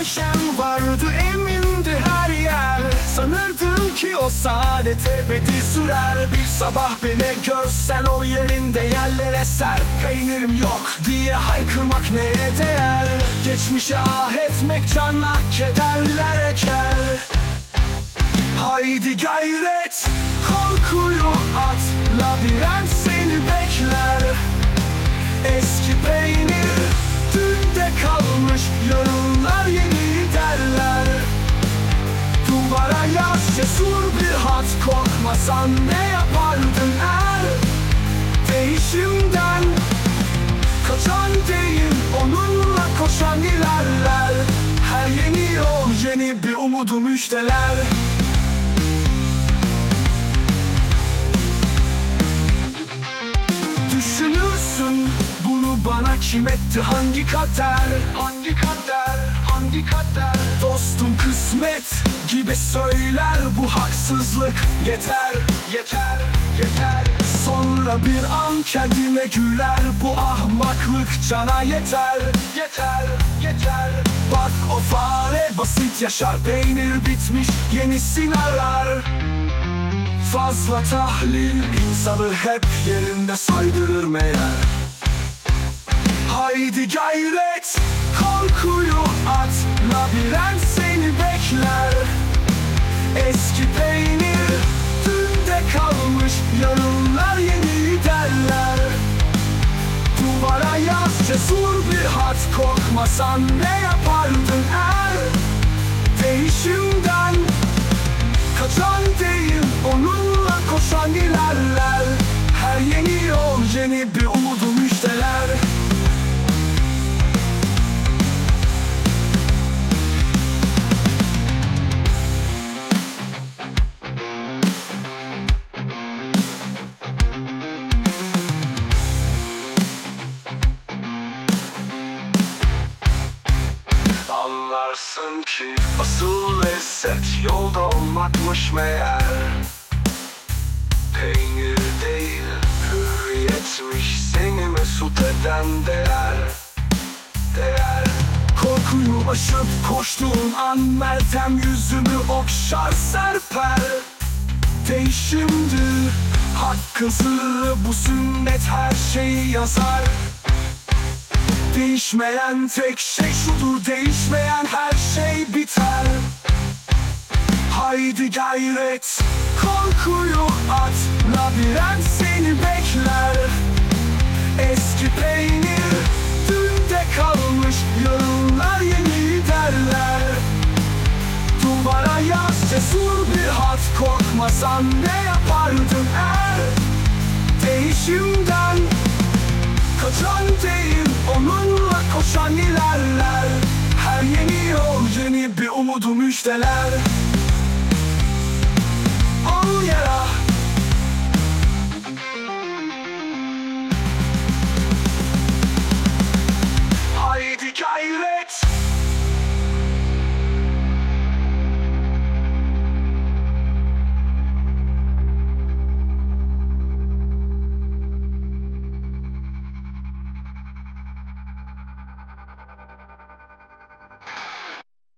köşem vardı emindi her yer. Sanırdım ki o saadet ebedi sürer. Bir sabah beni görsen o yerinde yerlere ser Peynirim yok diye haykırmak neye değer? Geçmişe ah etmek canla kederler eker. Haydi gayret korkuyu at. Labirent seni bekler. Eski peynir dünde kalmış Yarınlar yeni Korkmasan ne yapardın er Değişimden Kaçan değil onunla koşan ilerler. Her yeni yol yeni bir umudu müjdeler Düşünürsün bunu bana kim etti? Hangi kader? Hangi kader? Hangi kader? Dostum kısmet gibi söyler bu haksızlık. Yeter yeter yeter. Sonra bir an kendime güler. Bu ahmaklık cana yeter. Yeter yeter. Bak o fare basit yaşar. Peynir bitmiş yenisini arar. Fazla tahlil insanı hep yerinde saydırır meğer. Haydi gayret korkuyu at Labirent seni bekler Eski peynir dünde kalmış Yarınlar yeni derler. Duvara yaz cesur bir hat Korkmasan ne yapardın Ki asıl lezzet yolda olmakmış meğer. Peynir değil hürriyetmiş seni mesut eden değer. Değer. Korkuyu aşıp koştuğun an Meltem yüzümü okşar serper. Değişimdir sırrı bu sünnet her şeyi yazar Değişmeyen tek şey şudur Değişmeyen her şey biter. Haydi gayret Korkuyu at Labirent seni bekler. Eski peynir Dünde kalmış Yarınlar yeni derler. Duvara yaz cesur bir hat Korkmasan ne yapardın er Değişimden Değil onunla koşan ilerler. Her yeni yol yeni bir umudu müjdeler